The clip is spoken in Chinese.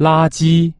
垃圾。